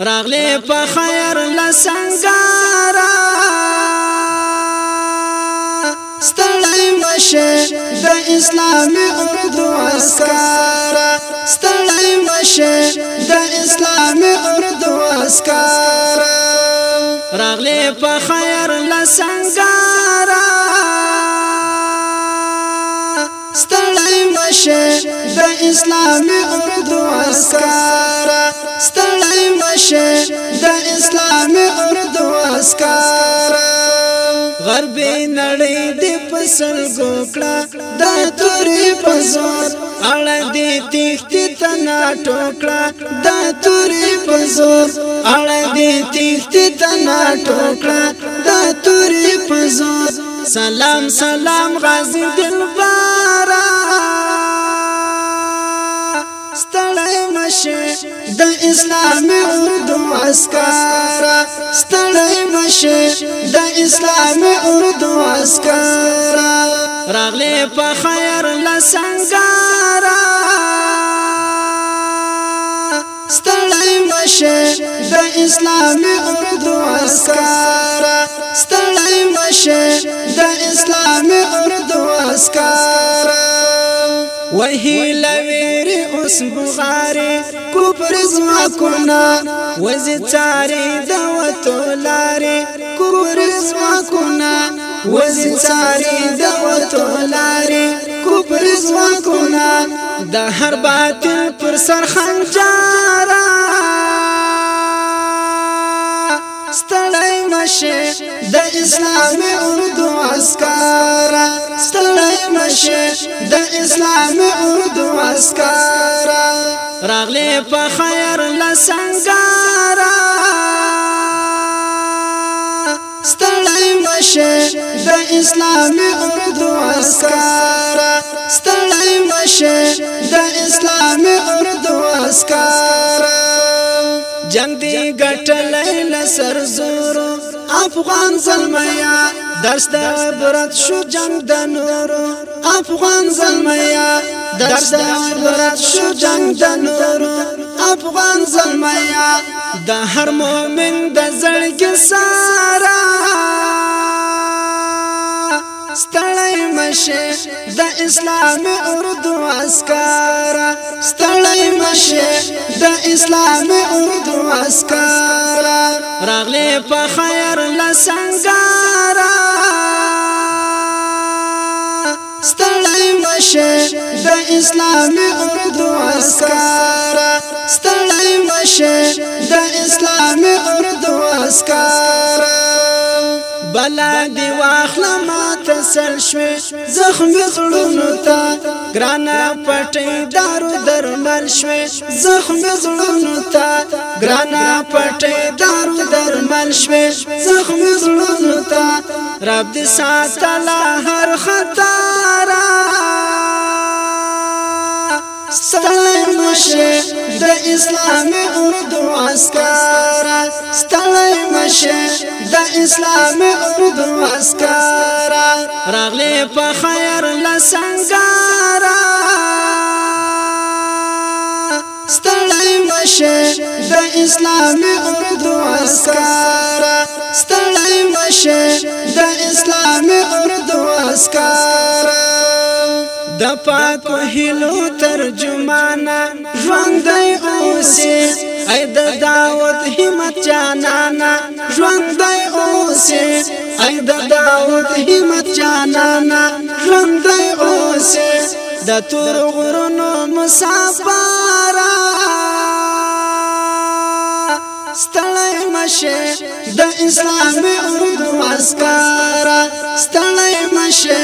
راغلی په خیر لسنګارا ستړی مشه د اسلامي اردو اسکارا ستړی مشه د اسلامي اردو اسکارا راغلی په خیر لسنګارا ستړی مشه د اسلامي اردو اسکارا شي د اسلام امرد واسکار غرب نړۍ دې پسل ګوکړه د تورې پزور اړ دې تختی تنا ټوکړه د تورې پزور اړ دې تختی تنا ټوکړه د تورې پزور سلام سلام غازی دلبارا مشه د اسلامي اردو عسكر ستړی مشه د اسلامي اردو عسكر راغلی په خیر لسنګار ستړی مشه د اسلامي اردو عسكر ستړی مشه د اسلامي اردو عسكر وهي لويري اوس بغاري کوپر زما کنا وزي چاري دوتو لاري کوپر زما کنا وزي چاري دوتو لاري کوپر زما کنا د هر باطل پر سر خنجارا مشه د اسلامي اردو عسكر ستړی مشه د اسلامي اردو عسكر راغلی په خیر لسنګار ستړی مشه د اسلامي اردو عسكر ستړی مشه د اسلامي اردو عسكر جنگ دی گټلې لسر زورو افغان زلمیا درس د عبرت شو جنگ د نورو افغان زلمیا درس د عبرت شو جنگ د نورو افغان زلمیا د هر مؤمن د زړګي سارا ستړی مشه د اسلام اردو اسکارا ستړی راشه د اسلام اردو اسکار راغلی په خیر لسنګار ستړی مشه د اسلام اردو اسکار ستړی مشه د اسلام اردو اسکار بلا دی واخله ما ته سر شوي زخمي زړونو ته ګرانه پټې دارو درمل شوي زخمي زړونو ته ګرانه پټې دارو درمل شوي زخمي زړونو ته رب دې ساتلا هر خطا را ستا مشه د اسلامي اردو عسكر ستړی مشه د اسلامي اردو عسكر راغلی په خیر لسنګار ستړی مشه د اسلامي اردو عسكر ستړی مشه د اسلامي اردو عسكر د پاک هلو ترجمانا ژوند دی اوسه ای د دعوت همت جانانا ژوند دی اوسه ای د دعوت همت جانانا ژوند دی اوسه د تور غرونو مسافر ستړی مشه د اسلامي اردو عسكر ستړی مشه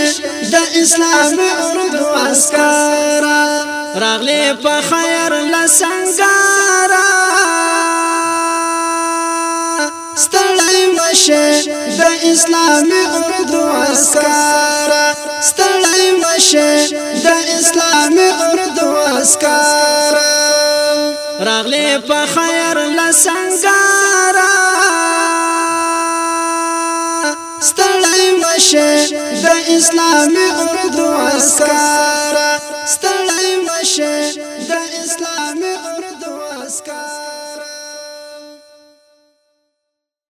د اسلامي اردو عسكر راغلی په خیر لسنګار ستړی مشه د اسلامي اردو عسكر ستړی مشه د اسلامي اردو عسكر راغلی په خیر لسنګارا ستړی مشه د اسلامي اردو